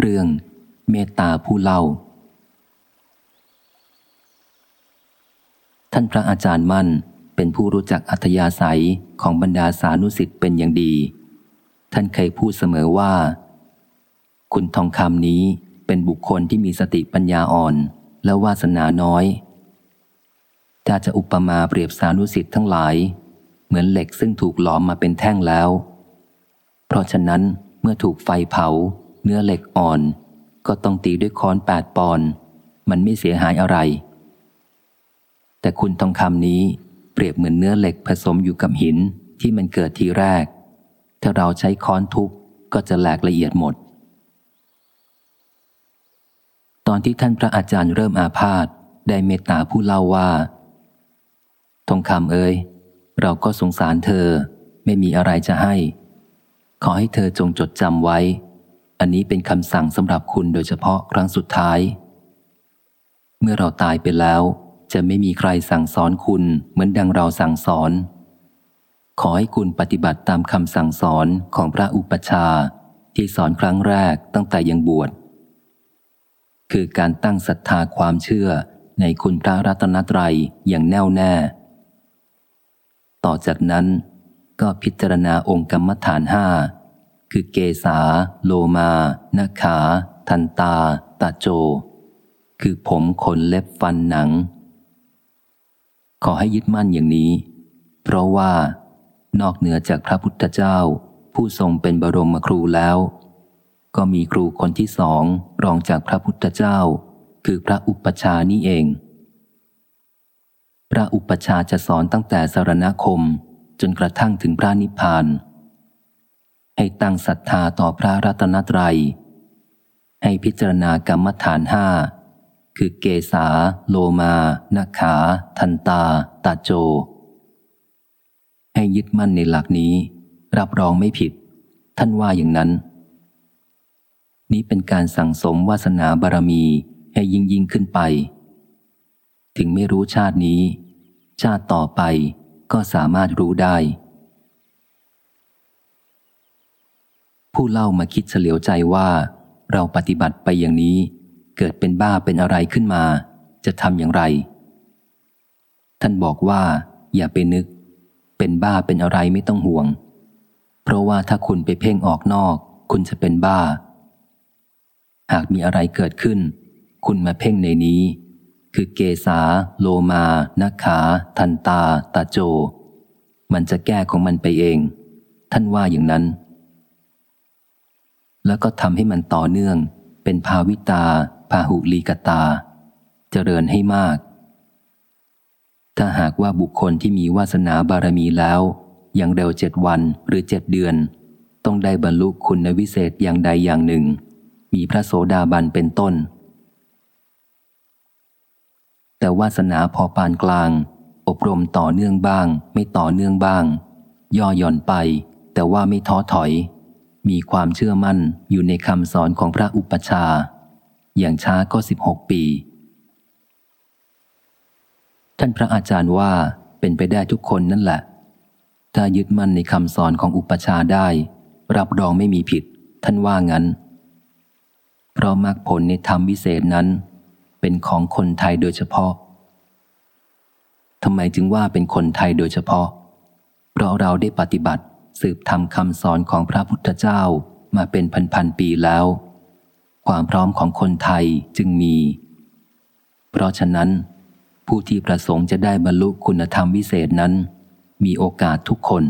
เรื่องเมตตาผู้เล่า ท่านพระอาจารย์มั่นเป็นผู้รู้จักอัธยาศัยของบรรดาสานุสิทธิ์เป็นอย่างดี ท่านเคยพูดเสมอว่า คุณทองคำนี้เป็นบุคคลที่มีสติปัญญาอ่อนและวาสนาน้อย ถ้าจะอุปมาเปรียบสานุสิทธิ์ทั้งหลาย เหมือนเหล็กซึ่งถูกหลอมมาเป็นแท่งแล้ว เพราะฉะนั้นเมื่อถูกไฟเผา เนื้อเหล็กอ่อน ก็ต้องตีด้วยค้อนแปดปอน มันไม่เสียหายอะไร แต่คุณทองคำนี้เปรียบเหมือนเนื้อเหล็กผสมอยู่กับหินที่มันเกิดทีแรก ถ้าเราใช้ค้อนทุบก็จะแหลกละเอียดหมด ตอนที่ท่านพระอาจารย์เริ่มอาพาธได้เมตตาผู้เล่าว่า ทองคำเอ้ยเราก็สงสารเธอไม่มีอะไรจะให้ ขอให้เธอจงจดจำไว้ อันนี้เป็นคำสั่งสำหรับคุณโดยเฉพาะครั้งสุดท้าย เมื่อเราตายไปแล้ว จะไม่มีใครสั่งสอนคุณเหมือนดังเราสั่งสอน ขอให้คุณปฏิบัติตามคำสั่งสอนของพระอุปชาที่สอนครั้งแรกตั้งแต่ยังบวช คือการตั้งศรัทธาความเชื่อในคุณพระรัตนตรัยอย่างแน่วแน่ ต่อจากนั้นก็พิจารณาองค์กรรมฐานห้า คือเกษา โลมานาขา ทันตา ตาโจ คือผมขนเล็บฟันหนัง ขอให้ยึดมั่นอย่างนี้ เพราะว่านอกเหนือจากพระพุทธเจ้า ผู้ทรงเป็นบรมครูแล้ว ก็มีครูคนที่สองรองจากพระพุทธเจ้า คือพระอุปชานี่เอง พระอุปชาจะสอนตั้งแต่สารณคมจนกระทั่งถึงพระนิพพาน ให้ตั้งศรัทธาต่อพระรัตนตรัย ให้พิจารณากรรมฐานห้าคือเกษาโลมานาขา ทันตา ตาโจ ให้ยึดมั่นในหลักนี้ รับรองไม่ผิด ท่านว่าอย่างนั้น นี้เป็นการสั่งสมวาสนาบารมีให้ยิ่งยิ่งขึ้นไป ถึงไม่รู้ชาตินี้ ชาติต่อไปก็สามารถรู้ได้ ผู้เล่ามาคิดเฉลียวใจว่า เราปฏิบัติไปอย่างนี้ เกิดเป็นบ้าเป็นอะไรขึ้นมา จะทำอย่างไร ท่านบอกว่า อย่าไปนึก เป็นบ้าเป็นอะไรไม่ต้องห่วง เพราะว่าถ้าคุณไปเพ่งออกนอก คุณจะเป็นบ้า หากมีอะไรเกิดขึ้น คุณมาเพ่งในนี้ คือเกษา โลมานาขา ทันตา ตาโจ มันจะแก้ของมันไปเอง ท่านว่าอย่างนั้น แล้วก็ทำให้มันต่อเนื่อง เป็นภาวิตา พาหุลีกตา เจริญให้มาก ถ้าหากว่าบุคคลที่มีวาสนาบารมีแล้วยังเร็วเจ็ดวันหรือเจ็ดเดือน ต้องได้บรรลุคุณวิเศษอย่างใดอย่างหนึ่ง มีพระโสดาบันเป็นต้น แต่วาสนาพอปานกลาง อบรมต่อเนื่องบ้าง ไม่ต่อเนื่องบ้าง ย่อหย่อนไป แต่ว่าไม่ท้อถอย มีความเชื่อมั่นอยู่ในคำสอนของพระอุปชา อย่างช้าก็สิบหกปี ท่านพระอาจารย์ว่าเป็นไปได้ทุกคนนั่นแหละ ถ้ายึดมั่นในคำสอนของอุปชาได้ รับรองไม่มีผิด ท่านว่างั้น เพราะมรรคผลในธรรมวิเศษนั้น เป็นของคนไทยโดยเฉพาะทำไมจึงว่าเป็นคนไทยโดยเฉพาะ เพราะเราได้ปฏิบัติ สืบทำคำสอนของพระพุทธเจ้ามาเป็นพันๆปีแล้ว ความพร้อมของคนไทยจึงมี เพราะฉะนั้น ผู้ที่ประสงค์จะได้บรรลุคุณธรรมวิเศษนั้น มีโอกาสทุกคน